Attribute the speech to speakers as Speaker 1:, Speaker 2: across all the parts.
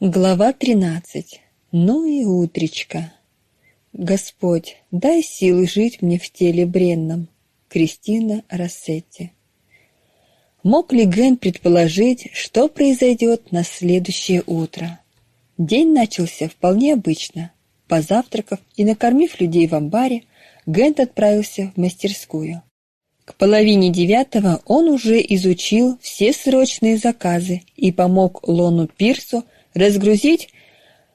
Speaker 1: Глава тринадцать. Ну и утречка. Господь, дай силы жить мне в теле бренном. Кристина Рассетти. Мог ли Ген предположить, что произойдет на следующее утро? День начался вполне обычно. Позавтракав и накормив людей в амбаре, Гент отправился в мастерскую. К половине девятого он уже изучил все срочные заказы и помог Лону Пирсу разгрузить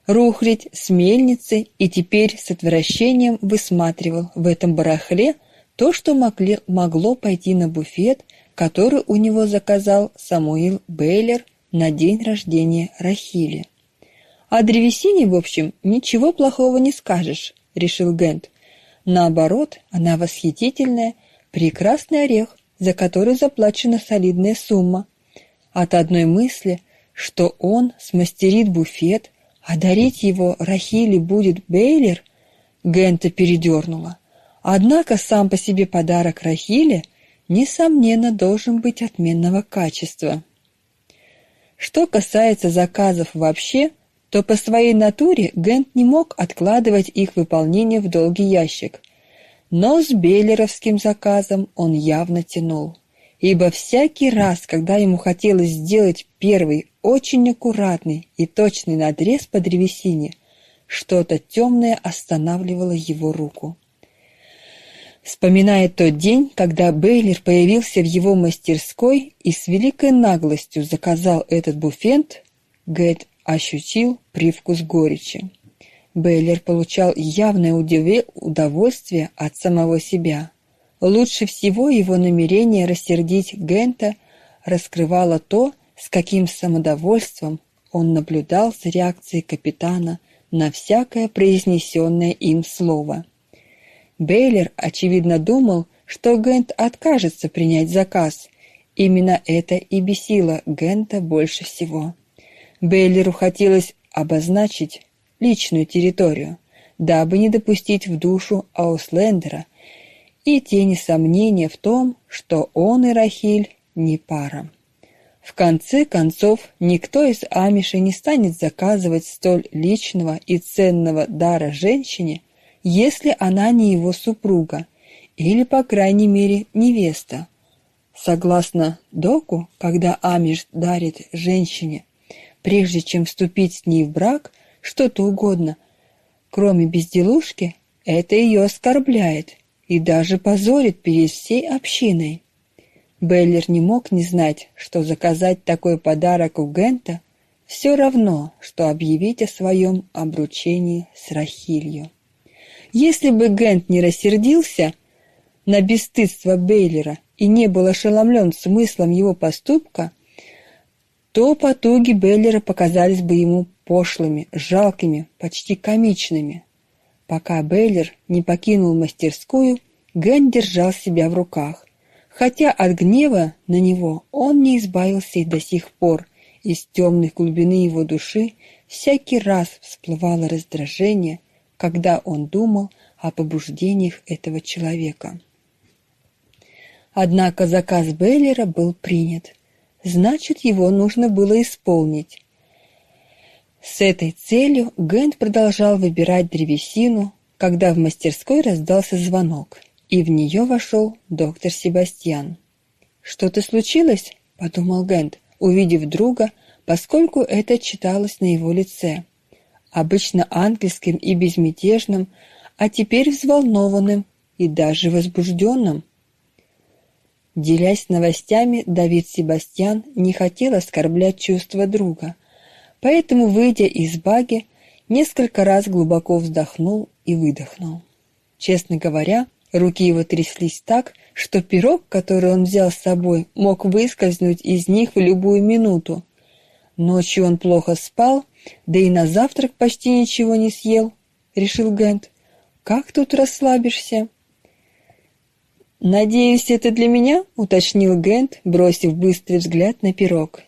Speaker 1: рухлядь с мельницы и теперь с отвращением высматривал в этом барахле то, что могли, могло пойти на буфет, который у него заказал Самуил Бейлер на день рождения Рахили. О древесине, в общем, ничего плохого не скажешь, решил Гент. Наоборот, она восхитительная, прекрасный орех, за который заплачена солидная сумма. От одной мысли – что он смастерит буфет, а дарить его Рахиле будет Бейлер, Гента передернула. Однако сам по себе подарок Рахиле, несомненно, должен быть отменного качества. Что касается заказов вообще, то по своей натуре Гент не мог откладывать их выполнение в долгий ящик. Но с Бейлеровским заказом он явно тянул ибо всякий раз, когда ему хотелось сделать первый очень аккуратный и точный надрез по древесине, что-то темное останавливало его руку. Вспоминая тот день, когда Бейлер появился в его мастерской и с великой наглостью заказал этот буфет, Гэт ощутил привкус горечи. Бейлер получал явное удовольствие от самого себя. Лучше всего его намерение рассердить Гента раскрывало то, с каким самодовольством он наблюдал за реакцией капитана на всякое произнесенное им слово. Бейлер, очевидно, думал, что Гент откажется принять заказ. Именно это и бесило Гента больше всего. Бейлеру хотелось обозначить личную территорию, дабы не допустить в душу Ауслендера и тени сомнения в том, что он и Рахиль не пара. В конце концов, никто из амишей не станет заказывать столь личного и ценного дара женщине, если она не его супруга или, по крайней мере, невеста. Согласно доку, когда амиш дарит женщине, прежде чем вступить с ней в брак, что-то угодно, кроме безделушки, это ее оскорбляет и даже позорит перед всей общиной. Бейлер не мог не знать, что заказать такой подарок у Гента все равно, что объявить о своем обручении с Рахилью. Если бы Гент не рассердился на бесстыдство Бейлера и не был ошеломлен смыслом его поступка, то потуги Бейлера показались бы ему пошлыми, жалкими, почти комичными. Пока Бейлер не покинул мастерскую, Ген держал себя в руках. Хотя от гнева на него он не избавился и до сих пор, из темных глубины его души всякий раз всплывало раздражение, когда он думал о побуждениях этого человека. Однако заказ Бейлера был принят. Значит, его нужно было исполнить. С этой целью Гент продолжал выбирать древесину, когда в мастерской раздался звонок, и в нее вошел доктор Себастьян. «Что-то случилось?» – подумал Гент, увидев друга, поскольку это читалось на его лице. Обычно ангельским и безмятежным, а теперь взволнованным и даже возбужденным. Делясь новостями, Давид Себастьян не хотел оскорблять чувства друга – Поэтому, выйдя из баги, несколько раз глубоко вздохнул и выдохнул. Честно говоря, руки его тряслись так, что пирог, который он взял с собой, мог выскользнуть из них в любую минуту. Ночью он плохо спал, да и на завтрак почти ничего не съел, решил Гент. Как тут расслабишься? Надеюсь, это для меня, уточнил Гент, бросив быстрый взгляд на пирог.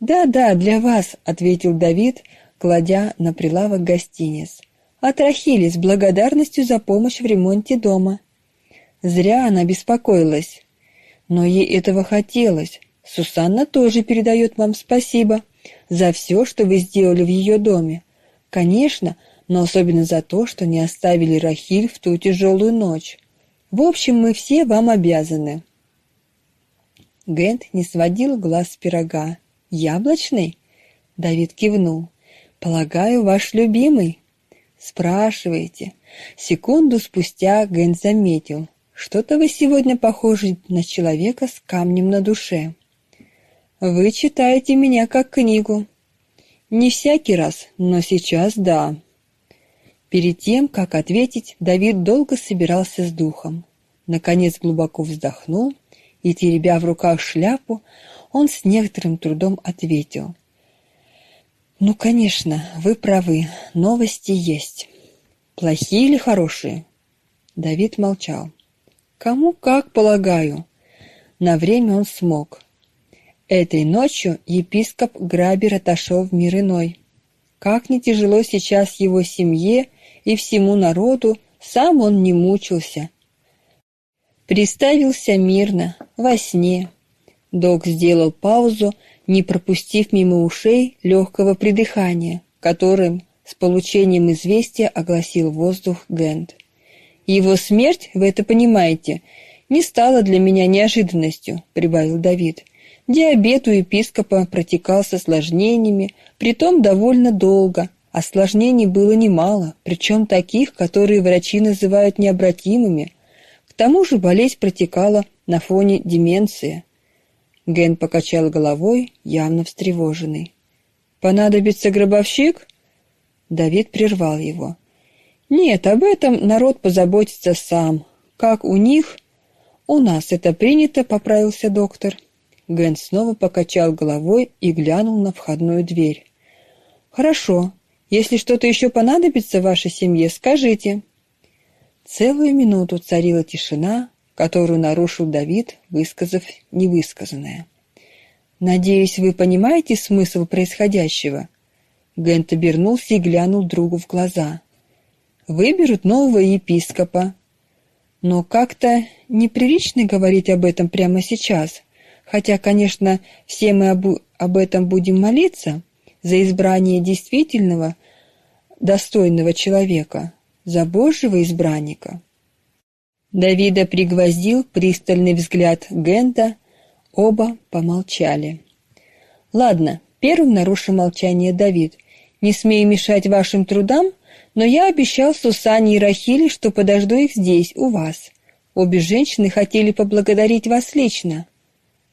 Speaker 1: «Да-да, для вас», — ответил Давид, кладя на прилавок гостиниц. «От Рахили с благодарностью за помощь в ремонте дома». Зря она беспокоилась. Но ей этого хотелось. Сусанна тоже передает вам спасибо. за все, что вы сделали в ее доме. Конечно, но особенно за то, что не оставили Рахиль в ту тяжелую ночь. В общем, мы все вам обязаны. Гент не сводил глаз с пирога. Яблочный? Давид кивнул. Полагаю, ваш любимый. Спрашиваете. Секунду спустя Гент заметил, что-то вы сегодня похожи на человека с камнем на душе. Вы читаете меня как книгу. Не всякий раз, но сейчас да. Перед тем, как ответить, Давид долго собирался с духом. Наконец глубоко вздохнул и, теребя в руках шляпу, он с некоторым трудом ответил. «Ну, конечно, вы правы, новости есть. Плохие или хорошие?» Давид молчал. Кому как, полагаю. На время он смог. Этой ночью епископ Грабер отошел в мир иной. Как не тяжело сейчас его семье и всему народу, сам он не мучился. Приставился мирно, во сне. Док сделал паузу, не пропустив мимо ушей легкого придыхания, которым с получением известия огласил воздух Гент. Его смерть, вы это понимаете, не стала для меня неожиданностью, прибавил Давид. Диабет у епископа протекал с осложнениями, притом довольно долго. Осложнений было немало, причем таких, которые врачи называют необратимыми. К тому же болезнь протекала на фоне деменции. Ген покачал головой, явно встревоженный. Понадобится гробовщик? Давид прервал его. Нет, об этом народ позаботится сам. Как у них? У нас это принято, поправился доктор. Ген снова покачал головой и глянул на входную дверь. Хорошо. Если что-то еще понадобится вашей семье, скажите. Целую минуту царила тишина, которую нарушил Давид, высказав невысказанное. Надеюсь, вы понимаете смысл происходящего. Гент обернулся и глянул другу в глаза выберут нового епископа. Но как-то неприлично говорить об этом прямо сейчас, хотя, конечно, все мы об, об этом будем молиться за избрание действительного, достойного человека, за Божьего избранника. Давида пригвоздил пристальный взгляд Гента, оба помолчали. «Ладно, первым нарушил молчание Давид. Не смею мешать вашим трудам, но я обещал Сусане и Рахиле, что подожду их здесь, у вас. Обе женщины хотели поблагодарить вас лично.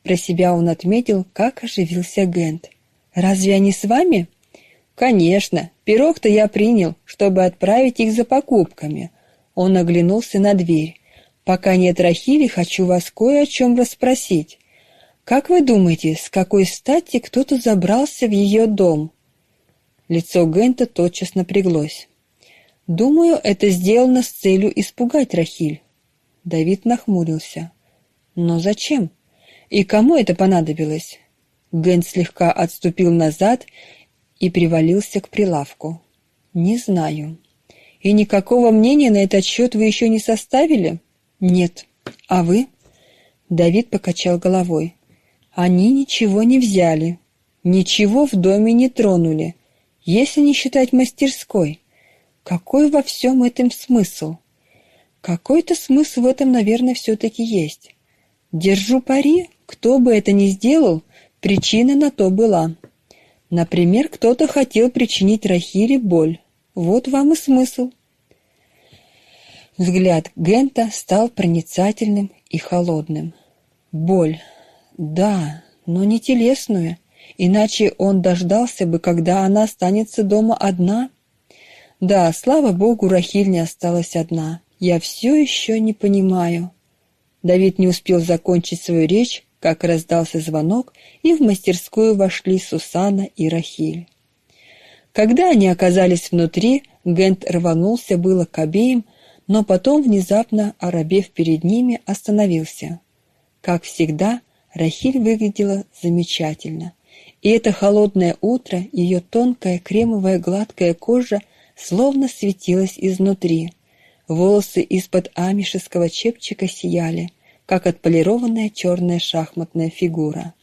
Speaker 1: Про себя он отметил, как оживился Гент. Разве они с вами? Конечно, пирог-то я принял, чтобы отправить их за покупками. Он оглянулся на дверь. Пока нет Рахили, хочу вас кое о чем расспросить. Как вы думаете, с какой стати кто-то забрался в ее дом? Лицо Гента тотчас напряглось. Думаю, это сделано с целью испугать Рахиль. Давид нахмурился. Но зачем? И кому это понадобилось? Гэн слегка отступил назад и привалился к прилавку. Не знаю. И никакого мнения на этот счет вы еще не составили? Нет. А вы? Давид покачал головой. Они ничего не взяли. Ничего в доме не тронули, если не считать мастерской. Какой во всем этом смысл? Какой-то смысл в этом, наверное, все-таки есть. Держу пари, кто бы это ни сделал, причина на то была. Например, кто-то хотел причинить Рахиле боль. Вот вам и смысл. Взгляд Гента стал проницательным и холодным. Боль. Да, но не телесную, иначе он дождался бы, когда она останется дома одна — да, слава богу, Рахиль не осталась одна. Я все еще не понимаю. Давид не успел закончить свою речь, как раздался звонок, и в мастерскую вошли Сусана и Рахиль. Когда они оказались внутри, Гент рванулся было к обеим, но потом, внезапно оробев перед ними, остановился. Как всегда, Рахиль выглядела замечательно. И это холодное утро, ее тонкая кремовая гладкая кожа словно светилась изнутри. Волосы из-под амишеского чепчика сияли, как отполированная черная шахматная фигура.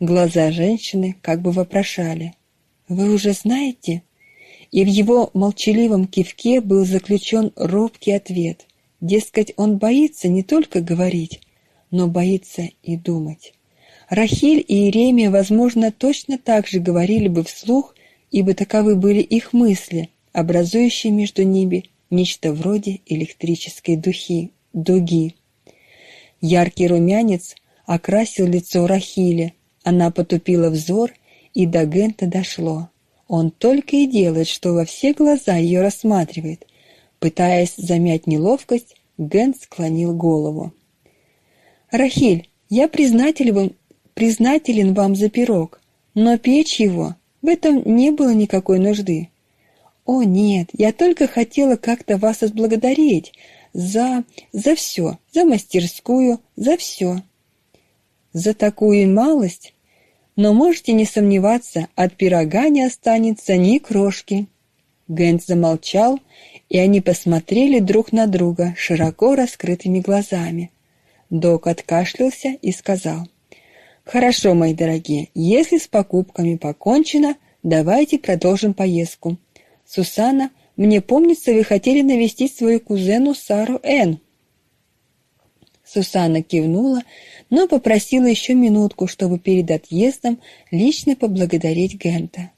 Speaker 1: Глаза женщины как бы вопрошали. «Вы уже знаете?» И в его молчаливом кивке был заключен робкий ответ. Дескать, он боится не только говорить, но боится и думать. Рахиль и Иеремия, возможно, точно так же говорили бы вслух, ибо таковы были их мысли, образующие между ними нечто вроде электрической духи, дуги. Яркий румянец окрасил лицо Рахили, она потупила взор, и до Гента дошло. Он только и делает, что во все глаза ее рассматривает. Пытаясь замять неловкость, Гент склонил голову. «Рахиль, я признателен признателен вам за пирог, но печь его, в этом не было никакой нужды. О, нет, я только хотела как-то вас отблагодарить за... за все, за мастерскую, за все. За такую малость но можете не сомневаться, от пирога не останется ни крошки. Гэнс замолчал, и они посмотрели друг на друга широко раскрытыми глазами. Док откашлялся и сказал, «Хорошо, мои дорогие, если с покупками покончено, давайте продолжим поездку. Сусана, мне помнится, вы хотели навестить свою кузену Сару Н. Сусана кивнула, но попросила еще минутку, чтобы перед отъездом лично поблагодарить Гента.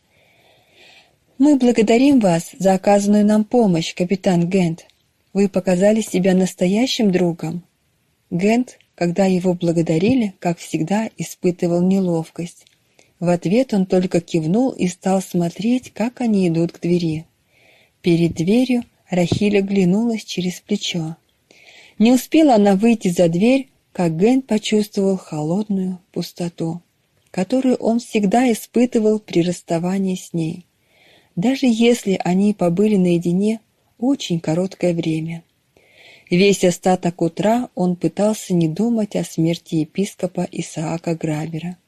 Speaker 1: «Мы благодарим вас за оказанную нам помощь, капитан Гент. Вы показали себя настоящим другом». Гент, когда его благодарили, как всегда, испытывал неловкость. В ответ он только кивнул и стал смотреть, как они идут к двери. Перед дверью Рахиля глянулась через плечо. Не успела она выйти за дверь, как Ген почувствовал холодную пустоту, которую он всегда испытывал при расставании с ней, даже если они побыли наедине очень короткое время. Весь остаток утра он пытался не думать о смерти епископа Исаака Грабера.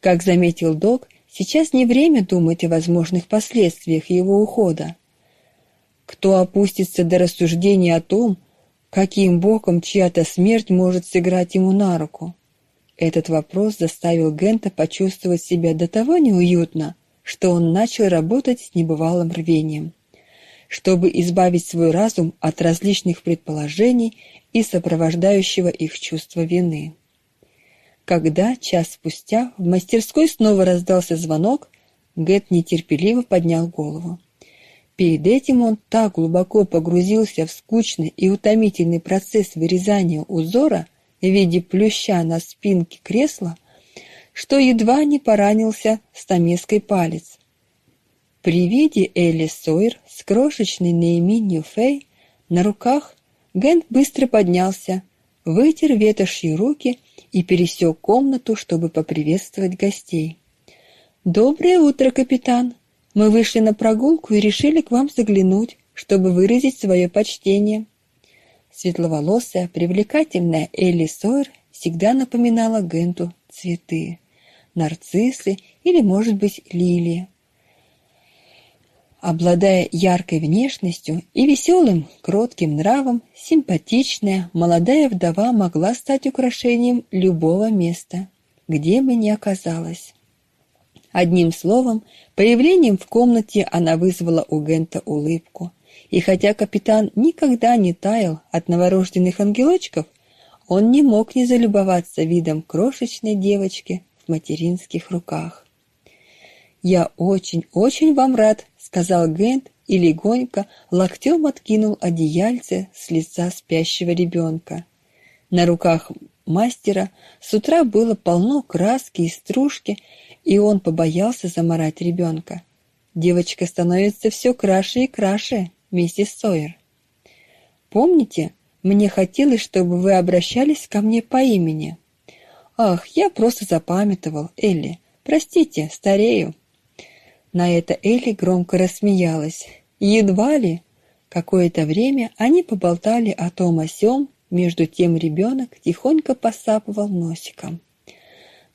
Speaker 1: Как заметил Док, сейчас не время думать о возможных последствиях его ухода. Кто опустится до рассуждения о том, Каким боком чья-то смерть может сыграть ему на руку? Этот вопрос заставил Гента почувствовать себя до того неуютно, что он начал работать с небывалым рвением, чтобы избавить свой разум от различных предположений и сопровождающего их чувства вины. Когда час спустя в мастерской снова раздался звонок, Гэт нетерпеливо поднял голову. Перед этим он так глубоко погрузился в скучный и утомительный процесс вырезания узора в виде плюща на спинке кресла, что едва не поранился стамеской палец. При виде Элли Сойер с крошечной Нееми Фей на руках Гент быстро поднялся, вытер ветошью руки и пересек комнату, чтобы поприветствовать гостей. «Доброе утро, капитан!» Мы вышли на прогулку и решили к вам заглянуть, чтобы выразить свое почтение. Светловолосая, привлекательная Элли Сойер всегда напоминала Генту цветы, нарциссы или, может быть, лилии. Обладая яркой внешностью и веселым, кротким нравом, симпатичная молодая вдова могла стать украшением любого места, где бы ни оказалась. Одним словом, появлением в комнате она вызвала у Гента улыбку. И хотя капитан никогда не таял от новорожденных ангелочков, он не мог не залюбоваться видом крошечной девочки в материнских руках. «Я очень-очень вам рад», — сказал Гент и легонько локтем откинул одеяльце с лица спящего ребенка. На руках мастера с утра было полно краски и стружки, и он побоялся заморать ребенка. Девочка становится все краше и краше, миссис Сойер. Помните, мне хотелось, чтобы вы обращались ко мне по имени. Ах, я просто запамятовал, Элли. Простите, старею. На это Элли громко рассмеялась. Едва ли. Какое-то время они поболтали о том о сём, между тем ребенок тихонько посапывал носиком.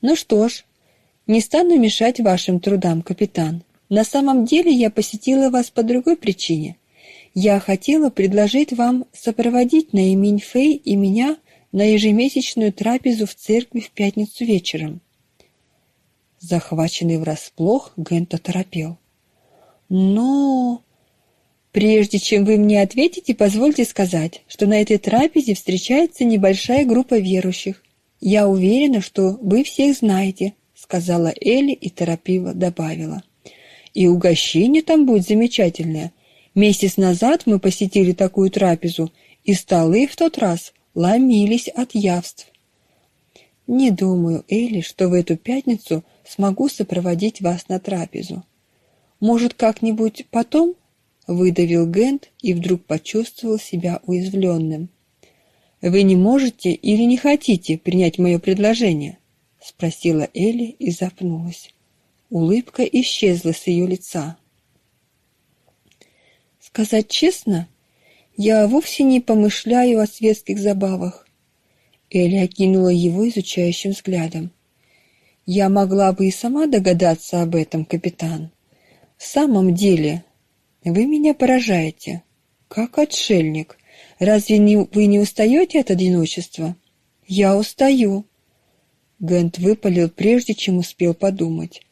Speaker 1: Ну что ж, не стану мешать вашим трудам, капитан. На самом деле я посетила вас по другой причине. Я хотела предложить вам сопроводить Наиминь Фэй и меня на ежемесячную трапезу в церкви в пятницу вечером. Захваченный врасплох, Гент оторопел. «Но...» «Прежде чем вы мне ответите, позвольте сказать, что на этой трапезе встречается небольшая группа верующих. Я уверена, что вы всех знаете», — сказала Элли и торопливо добавила. «И угощение там будет замечательное. Месяц назад мы посетили такую трапезу, и столы в тот раз ломились от явств. Не думаю, Элли, что в эту пятницу смогу сопроводить вас на трапезу. Может, как-нибудь потом? Выдавил Гент и вдруг почувствовал себя уязвленным. Вы не можете или не хотите принять мое предложение? Спросила Элли и запнулась. Улыбка исчезла с ее лица. Сказать честно, я вовсе не помышляю о светских забавах. Элли окинула его изучающим взглядом. Я могла бы и сама догадаться об этом, капитан. В самом деле, вы меня поражаете. Как отшельник. Разве не, вы не устаете от одиночества? Я устаю. Гент выпалил, прежде чем успел подумать.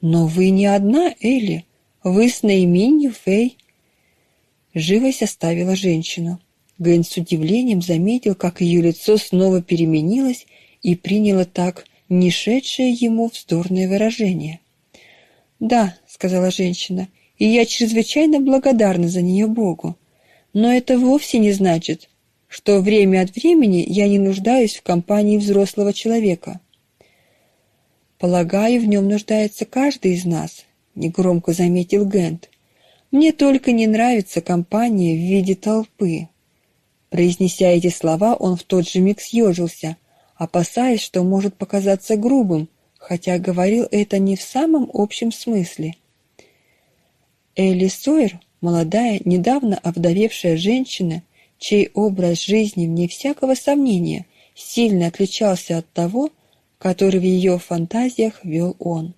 Speaker 1: Но вы не одна, Элли. Вы с Наименью Фэй. Живость оставила женщину. Гэн с удивлением заметил, как ее лицо снова переменилось и приняло так не шедшее ему вздорное выражение. «Да», — сказала женщина, — «и я чрезвычайно благодарна за нее Богу. Но это вовсе не значит, что время от времени я не нуждаюсь в компании взрослого человека». «Полагаю, в нем нуждается каждый из нас», — негромко заметил Гент. Мне только не нравится компания в виде толпы. Произнеся эти слова, он в тот же миг съежился, опасаясь, что может показаться грубым, хотя говорил это не в самом общем смысле. Элли Сойер, молодая, недавно овдовевшая женщина, чей образ жизни, вне всякого сомнения, сильно отличался от того, который в ее фантазиях вел он.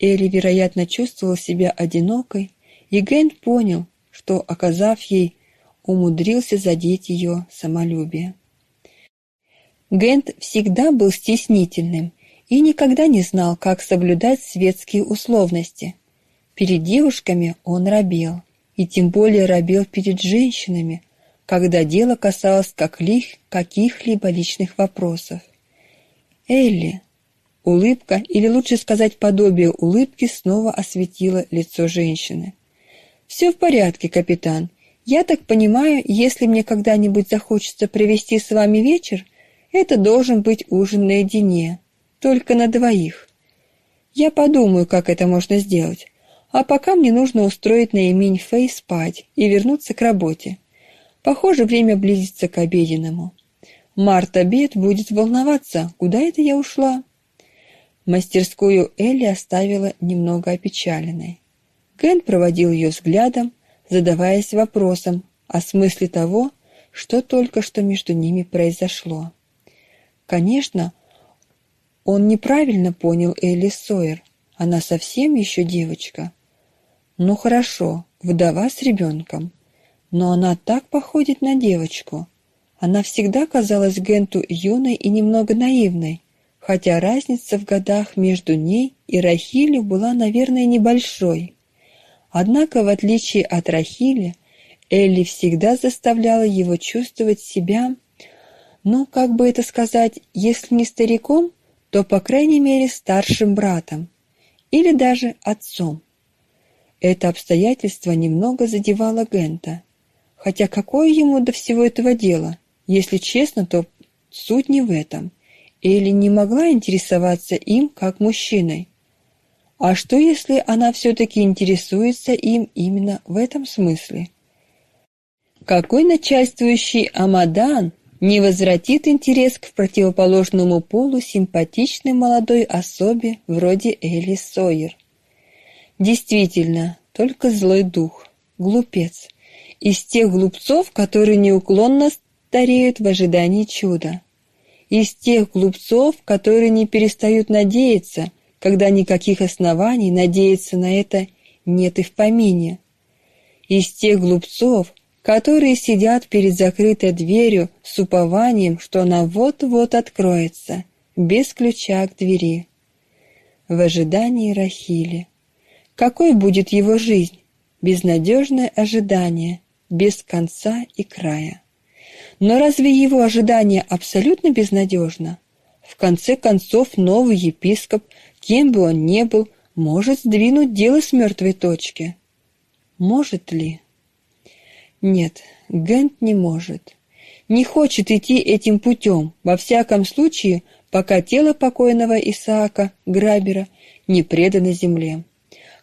Speaker 1: Элли, вероятно, чувствовала себя одинокой, и Гент понял, что, оказав ей, умудрился задеть ее самолюбие. Гент всегда был стеснительным и никогда не знал, как соблюдать светские условности. Перед девушками он робел, и тем более робел перед женщинами, когда дело касалось каких-либо личных вопросов. Элли, улыбка, или лучше сказать подобие улыбки, снова осветила лицо женщины. «Все в порядке, капитан. Я так понимаю, если мне когда-нибудь захочется провести с вами вечер, это должен быть ужин наедине, только на двоих. Я подумаю, как это можно сделать. А пока мне нужно устроить наимень Фэй спать и вернуться к работе. Похоже, время близится к обеденному. Марта Бет будет волноваться, куда это я ушла. Мастерскую Элли оставила немного опечаленной. Кен проводил ее взглядом, задаваясь вопросом о смысле того, что только что между ними произошло. Конечно, он неправильно понял Элли Сойер. Она совсем еще девочка. Ну хорошо, вдова с ребенком. Но она так походит на девочку. Она всегда казалась Генту юной и немного наивной, хотя разница в годах между ней и Рахилью была, наверное, небольшой. Однако, в отличие от Рахили, Элли всегда заставляла его чувствовать себя, ну, как бы это сказать, если не стариком, то, по крайней мере, старшим братом или даже отцом. Это обстоятельство немного задевало Гента. Хотя какое ему до всего этого дело? Если честно, то суть не в этом. Элли не могла интересоваться им как мужчиной. А что, если она все-таки интересуется им именно в этом смысле? Какой начальствующий Амадан не возвратит интерес к противоположному полу симпатичной молодой особе вроде Элли Сойер? Действительно, только злой дух, глупец, из тех глупцов, которые неуклонно стареют в ожидании чуда, из тех глупцов, которые не перестают надеяться – когда никаких оснований надеяться на это нет и в помине. Из тех глупцов, которые сидят перед закрытой дверью с упованием, что она вот-вот откроется, без ключа к двери. в ожидании Рахили. Какой будет его жизнь? Безнадежное ожидание, без конца и края. Но разве его ожидание абсолютно безнадежно? В конце концов, новый епископ, кем бы он ни был, может сдвинуть дело с мертвой точки. Может ли? Нет, Гент не может. Не хочет идти этим путем, во всяком случае, пока тело покойного Исаака, Грабера, не предано земле.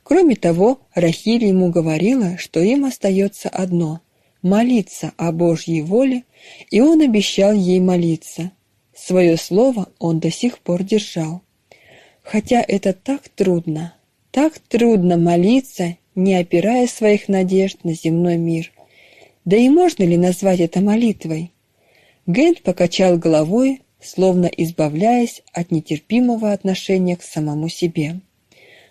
Speaker 1: Кроме того, Рахиль ему говорила, что им остается одно – молиться о Божьей воле, и он обещал ей молиться. Свое слово он до сих пор держал. Хотя это так трудно, так трудно молиться, не опирая своих надежд на земной мир. Да и можно ли назвать это молитвой? Гент покачал головой, словно избавляясь от нетерпимого отношения к самому себе.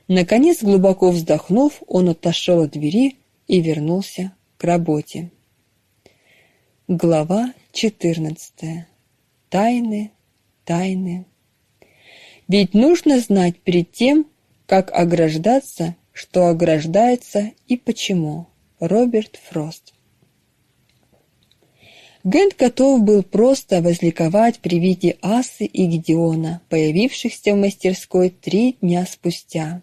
Speaker 1: Наконец, глубоко вздохнув, он отошел от двери и вернулся к работе. Глава 14. Тайны, тайны. Ведь нужно знать перед тем, как ограждаться, что ограждается и почему. Роберт Фрост. Гент готов был просто возликовать при виде Асы и Гедеона, появившихся в мастерской три дня спустя.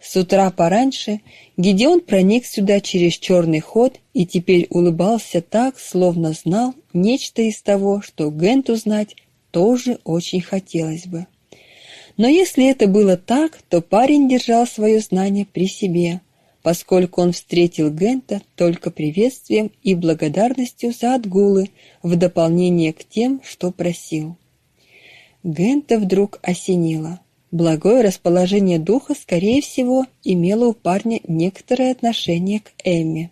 Speaker 1: С утра пораньше Гедеон проник сюда через черный ход и теперь улыбался так, словно знал нечто из того, что Генту знать тоже очень хотелось бы. Но если это было так, то парень держал свое знание при себе, поскольку он встретил Гента только приветствием и благодарностью за отгулы в дополнение к тем, что просил. Гента вдруг осенило – Благое расположение духа, скорее всего, имело у парня некоторое отношение к Эмме.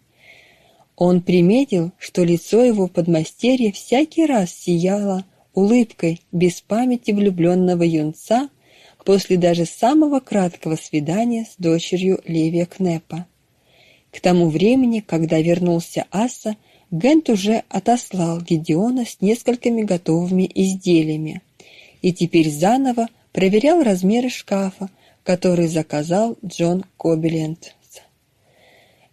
Speaker 1: Он приметил, что лицо его подмастерья всякий раз сияло улыбкой без памяти влюбленного юнца после даже самого краткого свидания с дочерью Левия Кнепа. К тому времени, когда вернулся Аса, Гент уже отослал Гедеона с несколькими готовыми изделиями, и теперь заново проверял размеры шкафа, который заказал Джон Кобилент.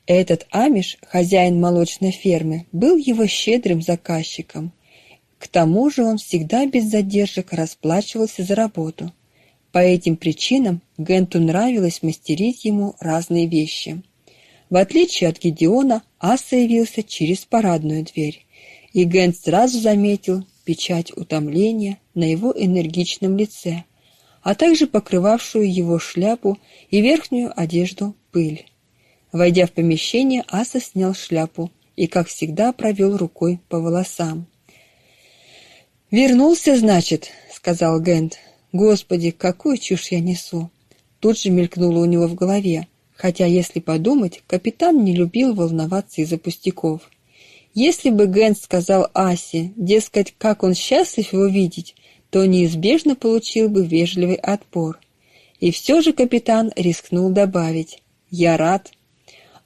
Speaker 1: Этот амиш, хозяин молочной фермы, был его щедрым заказчиком. К тому же он всегда без задержек расплачивался за работу. По этим причинам Генту нравилось мастерить ему разные вещи. В отличие от Гедеона, Аса явился через парадную дверь, и Гент сразу заметил печать утомления на его энергичном лице – а также покрывавшую его шляпу и верхнюю одежду пыль. Войдя в помещение, Аса снял шляпу и, как всегда, провел рукой по волосам. «Вернулся, значит», — сказал Гент. «Господи, какую чушь я несу!» Тут же мелькнуло у него в голове, хотя, если подумать, капитан не любил волноваться из-за пустяков. Если бы Гент сказал Асе, дескать, как он счастлив его видеть, то неизбежно получил бы вежливый отпор. И все же капитан рискнул добавить «Я рад».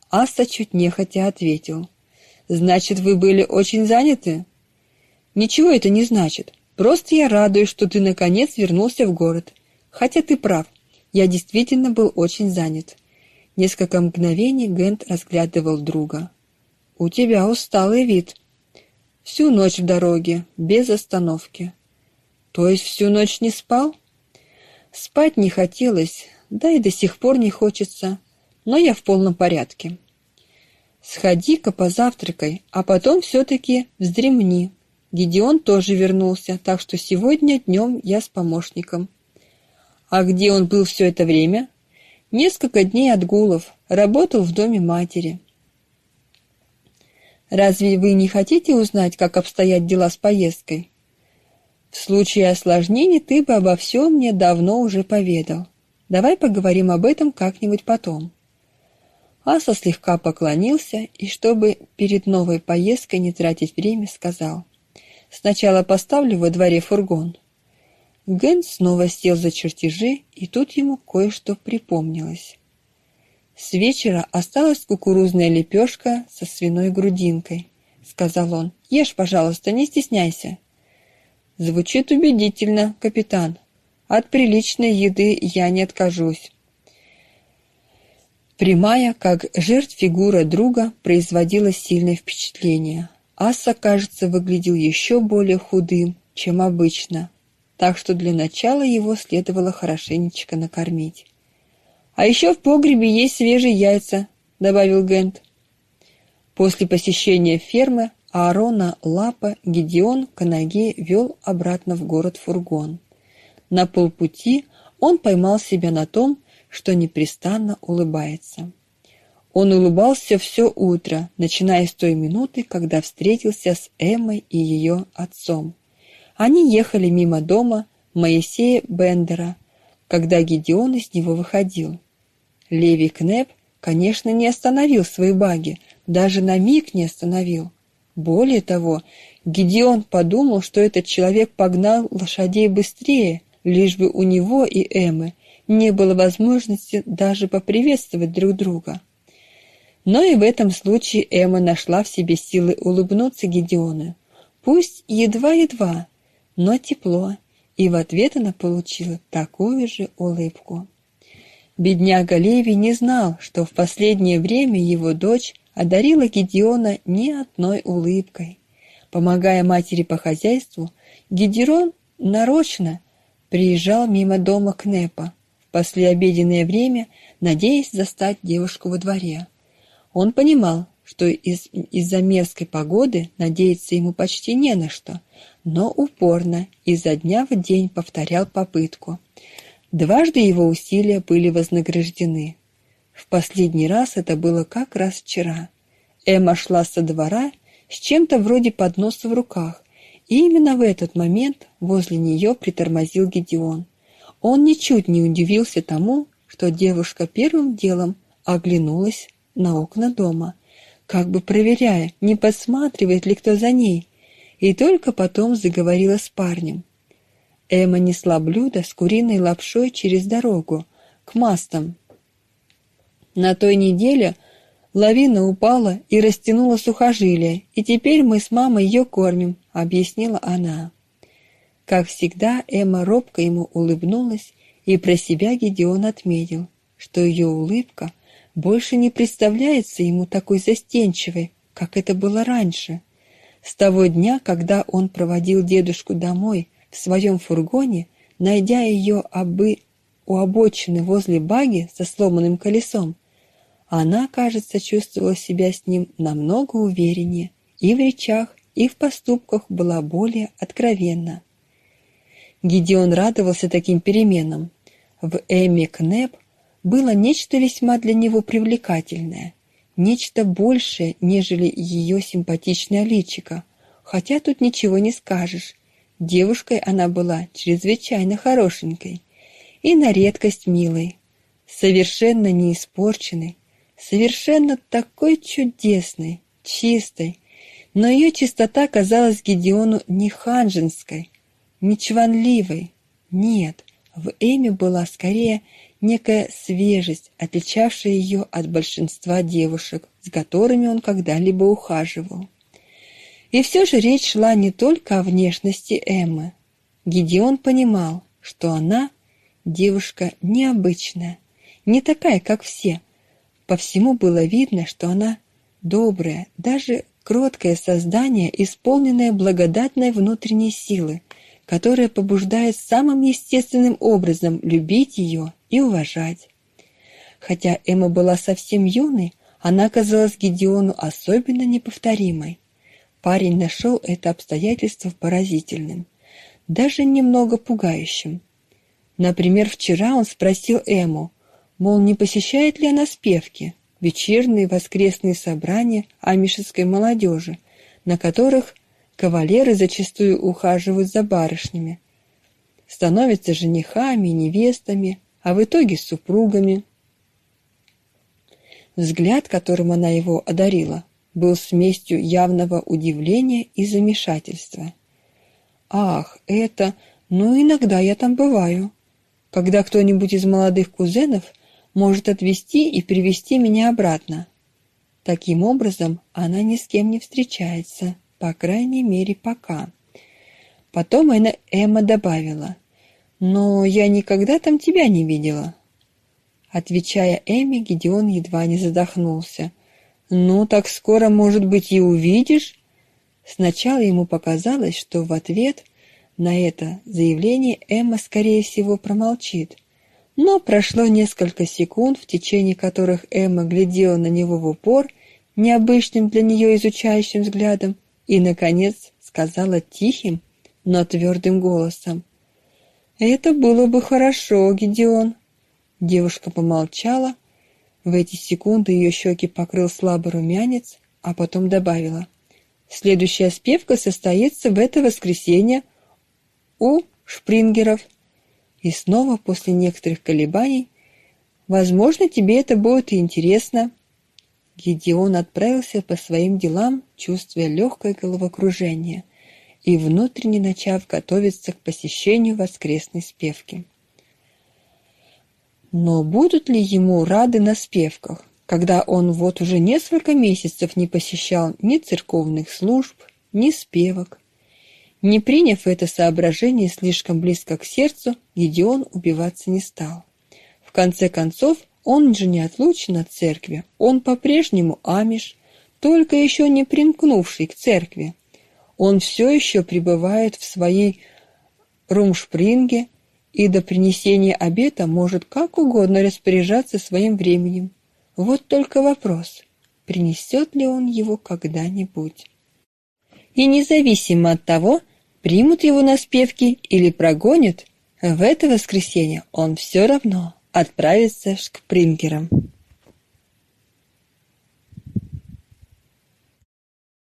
Speaker 1: Аса чуть нехотя ответил «Значит, вы были очень заняты?» «Ничего это не значит. Просто я радуюсь, что ты наконец вернулся в город. Хотя ты прав, я действительно был очень занят». Несколько мгновений Гент разглядывал друга. «У тебя усталый вид». «Всю ночь в дороге, без остановки». То есть всю ночь не спал? Спать не хотелось, да и до сих пор не хочется, но я в полном порядке. Сходи-ка позавтракай, а потом все-таки вздремни. Гедеон тоже вернулся, так что сегодня днем я с помощником. А где он был все это время? Несколько дней отгулов, работал в доме матери. Разве вы не хотите узнать, как обстоят дела с поездкой? В случае осложнений ты бы обо всем мне давно уже поведал. Давай поговорим об этом как-нибудь потом. Аса слегка поклонился и, чтобы перед новой поездкой не тратить время, сказал. «Сначала поставлю во дворе фургон». Ген снова сел за чертежи, и тут ему кое-что припомнилось. «С вечера осталась кукурузная лепешка со свиной грудинкой», — сказал он. «Ешь, пожалуйста, не стесняйся». Звучит убедительно, капитан. От приличной еды я не откажусь. Прямая, как жертв фигура друга, производила сильное впечатление. Аса, кажется, выглядел еще более худым, чем обычно, так что для начала его следовало хорошенечко накормить. «А еще в погребе есть свежие яйца», — добавил Гент. После посещения фермы Аарона Лапа Гедеон Канаге вел обратно в город фургон. На полпути он поймал себя на том, что непрестанно улыбается. Он улыбался все утро, начиная с той минуты, когда встретился с Эммой и ее отцом. Они ехали мимо дома Моисея Бендера, когда Гедеон из него выходил. Леви Кнеп, конечно, не остановил свои баги, даже на миг не остановил. Более того, Гедеон подумал, что этот человек погнал лошадей быстрее, лишь бы у него и Эммы не было возможности даже поприветствовать друг друга. Но и в этом случае Эмма нашла в себе силы улыбнуться Гедеону. Пусть едва-едва, но тепло, и в ответ она получила такую же улыбку. Бедняга Леви не знал, что в последнее время его дочь одарила Гедеона не одной улыбкой. Помогая матери по хозяйству, Гедерон нарочно приезжал мимо дома Кнепа в послеобеденное время, надеясь застать девушку во дворе. Он понимал, что из- из-за мерзкой погоды надеяться ему почти не на что, но упорно изо дня в день повторял попытку. Дважды его усилия были вознаграждены. В последний раз это было как раз вчера. Эмма шла со двора с чем-то вроде подноса в руках, и именно в этот момент возле нее притормозил Гедеон. Он ничуть не удивился тому, что девушка первым делом оглянулась на окна дома, как бы проверяя, не подсматривает ли кто за ней, и только потом заговорила с парнем. Эмма несла блюдо с куриной лапшой через дорогу, к мастам. На той неделе лавина упала и растянула сухожилие, и теперь мы с мамой ее кормим, объяснила она. Как всегда, Эмма робко ему улыбнулась, и про себя Гедеон отметил, что ее улыбка больше не представляется ему такой застенчивой, как это было раньше. С того дня, когда он проводил дедушку домой в своем фургоне, найдя ее обы у обочины возле баги со сломанным колесом, она, кажется, чувствовала себя с ним намного увереннее и в речах, и в поступках была более откровенна. Гедеон радовался таким переменам. В Эми Кнеп было нечто весьма для него привлекательное, нечто большее, нежели ее симпатичное личико. Хотя тут ничего не скажешь. Девушкой она была чрезвычайно хорошенькой и на редкость милой, совершенно не испорченной, совершенно такой чудесной, чистой, но ее чистота казалась Гедеону не ханжинской, не чванливой. Нет, в Эме была скорее некая свежесть, отличавшая ее от большинства девушек, с которыми он когда-либо ухаживал. И все же речь шла не только о внешности Эммы. Гедеон понимал, что она девушка необычная, не такая, как все. По всему было видно, что она доброе, даже кроткое создание, исполненное благодатной внутренней силы, которая побуждает самым естественным образом любить ее и уважать. Хотя Эмма была совсем юной, она казалась Гедеону особенно неповторимой. Парень нашел это обстоятельство поразительным, даже немного пугающим. Например, вчера он спросил Эму, мол, не посещает ли она спевки, вечерние воскресные собрания амишской молодежи, на которых кавалеры зачастую ухаживают за барышнями, становятся женихами невестами, а в итоге супругами. Взгляд, которым она его одарила, был смесью явного удивления и замешательства. «Ах, это... Ну, иногда я там бываю. Когда кто-нибудь из молодых кузенов может отвезти и привести меня обратно. Таким образом, она ни с кем не встречается, по крайней мере, пока». Потом Эмма добавила, «Но я никогда там тебя не видела». Отвечая Эми, Гедеон едва не задохнулся. «Ну, так скоро, может быть, и увидишь?» Сначала ему показалось, что в ответ на это заявление Эмма, скорее всего, промолчит. Но прошло несколько секунд, в течение которых Эмма глядела на него в упор, необычным для нее изучающим взглядом, и, наконец, сказала тихим, но твердым голосом. «Это было бы хорошо, Гедеон». Девушка помолчала. В эти секунды ее щеки покрыл слабый румянец, а потом добавила. «Следующая спевка состоится в это воскресенье у Шпрингеров». И снова после некоторых колебаний «Возможно, тебе это будет и интересно». Гедеон отправился по своим делам, чувствуя легкое головокружение и внутренне начав готовиться к посещению воскресной спевки. Но будут ли ему рады на спевках, когда он вот уже несколько месяцев не посещал ни церковных служб, ни спевок? Не приняв это соображение слишком близко к сердцу, Гедеон убиваться не стал. В конце концов, он же не отлучен от церкви, он по-прежнему амиш, только еще не примкнувший к церкви он все еще пребывает в своей румшпринге и до принесения обета может как угодно распоряжаться своим временем. Вот только вопрос, принесет ли он его когда-нибудь. И независимо от того, примут его на спевки или прогонят, в это воскресенье он все равно отправится к Прингерам.